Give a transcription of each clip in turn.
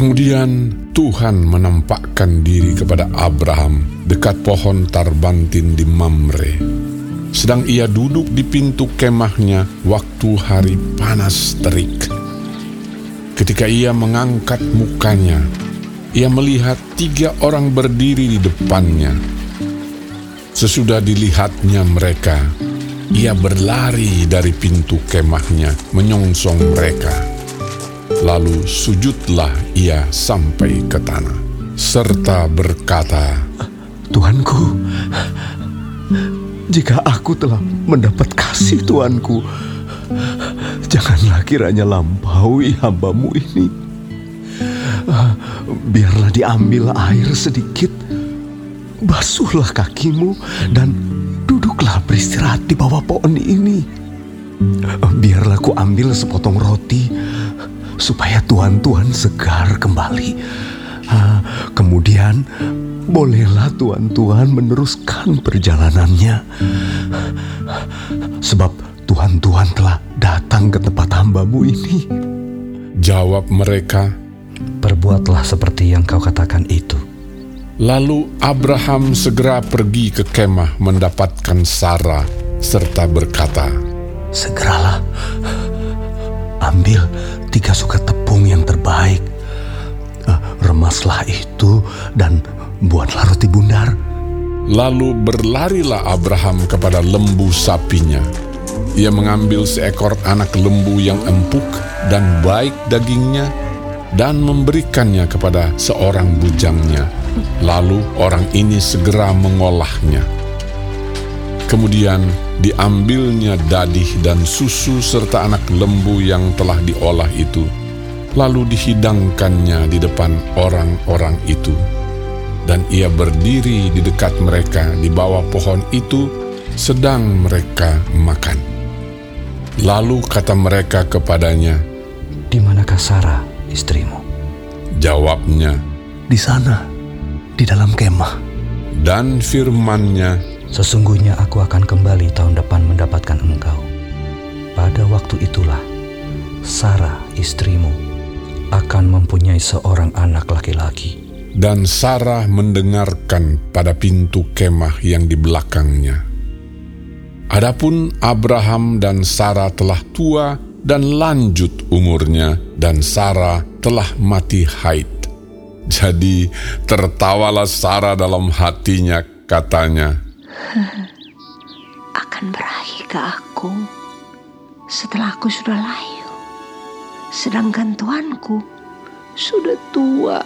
Kemudian Tuhan menampakkan diri kepada Abraham dekat pohon tarbantin di Mamre. Sedang ia duduk di pintu kemahnya waktu hari panas terik. Ketika ia mengangkat mukanya, ia melihat tiga orang berdiri di depannya. Sesudah dilihatnya mereka, ia berlari dari pintu kemahnya menyongsong mereka Lalu sujudlah ia sampai ke tanah, serta berkata, Tuanku, jika aku telah mendapat kasih Tuanku, janganlah kiranya lampaui hambamu ini. Biarlah diambil air sedikit, basuhlah kakimu, dan duduklah beristirahat di bawah pohon ini. Biarlah ku ambil sepotong roti, supaya tuan-tuan segar kembali. Uh, kemudian bolehlah tuan-tuan meneruskan perjalanannya. Sebab tuan-tuan telah datang ke tempat hambamu ini. Jawab mereka, Perbuatlah seperti yang kau katakan itu. Lalu Abraham segera pergi ke kemah mendapatkan Sarah serta berkata, Segeralah, ambil tiga suka tepung yang terbaik. Uh, remaslah itu dan buatlah roti bundar. Lalu berlarilah Abraham kepada lembu sapinya. Ia mengambil seekor anak lembu yang empuk dan baik dagingnya dan memberikannya kepada seorang bujangnya. Lalu orang ini segera mengolahnya. Kemudian diambilnya dadih dan susu serta anak lembu yang telah diolah itu, lalu dihidangkannya di depan orang-orang itu. Dan ia berdiri di dekat mereka di bawah pohon itu, sedang mereka makan. Lalu kata mereka kepadanya, Di manakah Sarah, istrimu? Jawabnya, Di sana, di dalam kemah. dan firmannya, Sesungguhnya aku akan kembali tahun depan mendapatkan engkau. Pada waktu itulah, Sarah istrimu akan mempunyai seorang anak laki-laki. Dan Sarah mendengarkan pada pintu kemah yang di belakangnya. Adapun Abraham dan Sarah telah tua dan lanjut umurnya, dan Sarah telah mati haid. Jadi tertawalah Sarah dalam hatinya, katanya, akan berakhir ke aku setelah aku sudah layu. Sedangkan tuanku sudah tua.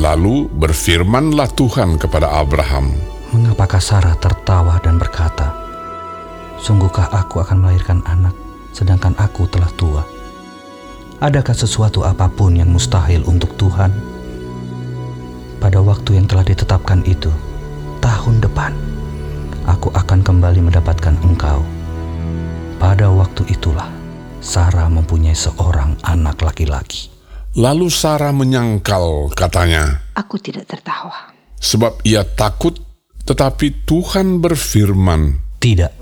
Lalu berfirmanlah Tuhan kepada Abraham, Mengapakah Sarah tertawa dan berkata, Sungguhkah aku akan melahirkan anak, sedangkan aku telah tua? Adakah sesuatu apa pun yang mustahil untuk Tuhan? Pada waktu yang telah ditetapkan itu, tahun depan, aku akan kembali mendapatkan engkau. Pada waktu itulah, Sarah mempunyai seorang anak laki-laki. Lalu Sarah menyangkal, katanya, Aku tidak tertawa. sebab ia takut, tetapi Tuhan berfirman, Tidak,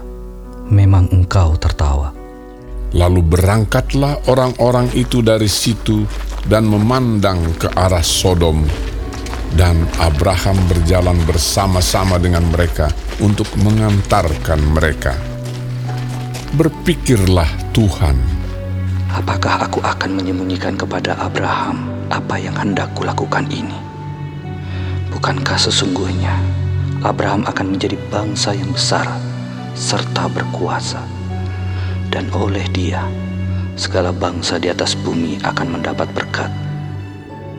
memang engkau tertawa. Lalu berangkatlah orang-orang itu dari situ dan memandang ke arah Sodom. Dan Abraham berjalan bersama-sama dengan mereka untuk mengantarkan mereka. Berpikirlah Tuhan, Apakah aku akan menyembunyikan kepada Abraham apa yang hendak kulakukan ini? Bukankah sesungguhnya Abraham akan menjadi bangsa yang besar serta berkuasa, dan oleh dia segala bangsa di atas bumi akan mendapat berkat,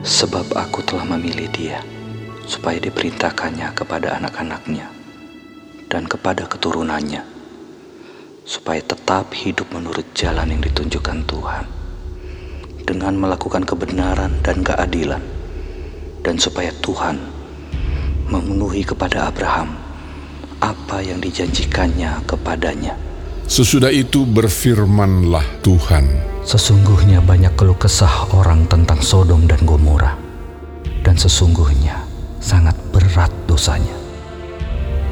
sebab aku telah memilih dia supaya diperintahkannya kepada anak-anaknya dan kepada keturunannya supaya tetap hidup menurut jalan yang ditunjukkan Tuhan dengan melakukan kebenaran dan keadilan dan supaya Tuhan memenuhi kepada Abraham apa yang dijanjikannya kepadanya. sesudah itu berfirmanlah Tuhan, Sesungguhnya banyak keluh kesah orang tentang Sodom dan Gomora dan sesungguhnya sangat berat dosanya.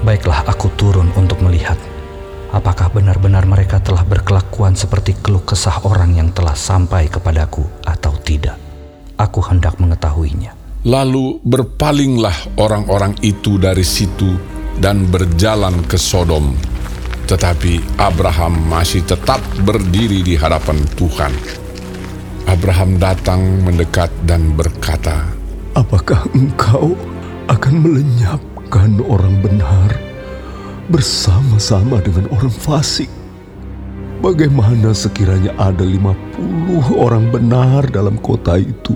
Baiklah aku turun untuk melihat apakah benar-benar mereka telah berkelakuan seperti keluh kesah orang yang telah sampai kepadaku atau tidak. Aku hendak mengetahuinya. Lalu berpalinglah orang-orang itu dari situ dan berjalan ke Sodom. Tetapi Abraham masih tetap berdiri di hadapan Tuhan. Abraham datang mendekat dan berkata, Apakah engkau akan melenyapkan orang benar bersama-sama dengan orang fasik? Bagaimana sekiranya ada 50 orang benar dalam kota itu?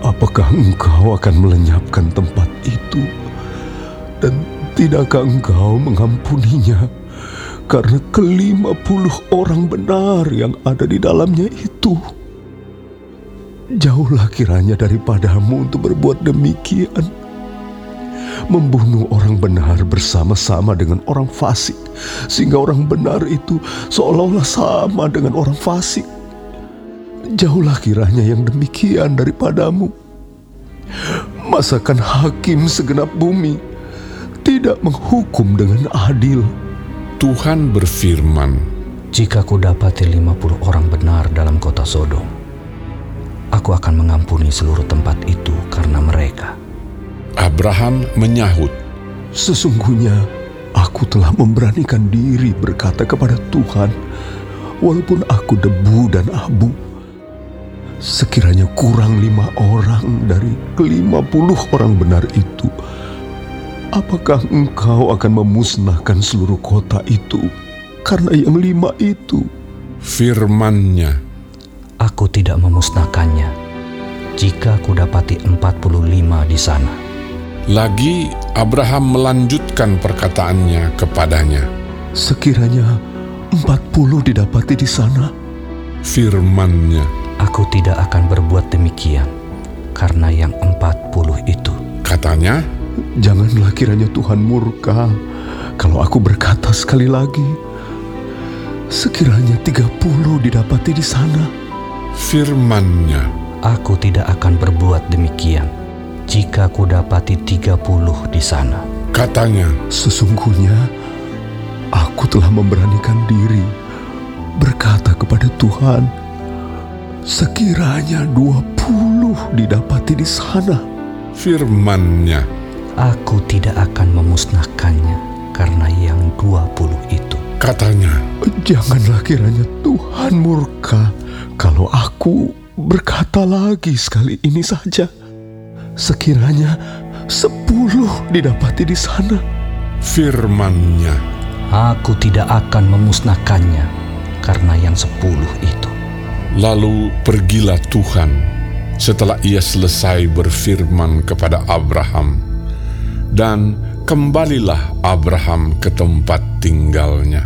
Apakah engkau akan melenyapkan tempat itu? Dan tidakkah engkau mengampuninya? Karena kelima puluh orang benar yang ada di dalamnya itu. Jauhlah kiranya daripadamu untuk berbuat demikian. Membunuh orang benar bersama-sama dengan orang fasik. Sehingga orang benar itu seolah-olah sama dengan orang fasik. Jauhlah kiranya yang demikian daripadamu. Masakan hakim segenap bumi tidak menghukum dengan adil. Tuhan berfirman, Jika ku dapati 50 orang benar dalam kota Sodom, aku akan mengampuni seluruh tempat itu karena mereka. Abraham menyahut, Sesungguhnya aku telah memberanikan diri berkata kepada Tuhan, walaupun aku debu dan abu. Sekiranya kurang lima orang dari kelima puluh orang benar itu, apakah engkau akan memusnahkan seluruh kota itu karena yang lima itu? firmannya, Aku tidak memusnahkannya jika ku dapati 45 di sana. Lagi Abraham melanjutkan perkataannya kepadanya. Sekiranya empat puluh didapati di sana, Firmannya, Aku tidak akan berbuat demikian karena yang 40 itu. katanya, janganlah kiranya Tuhan murka kalau aku berkata sekali lagi. Sekiranya tiga puluh didapati di sana, firmannya, Aku tidak akan berbuat demikian jika ku dapati 30 di sana. katanya, Sesungguhnya aku telah memberanikan diri berkata kepada Tuhan, sekiranya dua puluh didapati di sana, firmannya, Aku tidak akan memusnahkannya karena yang 20 itu. katanya, janganlah kiranya Tuhan murka kalau aku berkata lagi sekali ini saja. Sekiranya sepuluh didapati di sana, firmannya, Aku tidak akan memusnahkannya karena yang 10 itu. Lalu pergilah Tuhan setelah ia selesai berfirman kepada Abraham, dan kembalilah Abraham ke tempat tinggalnya.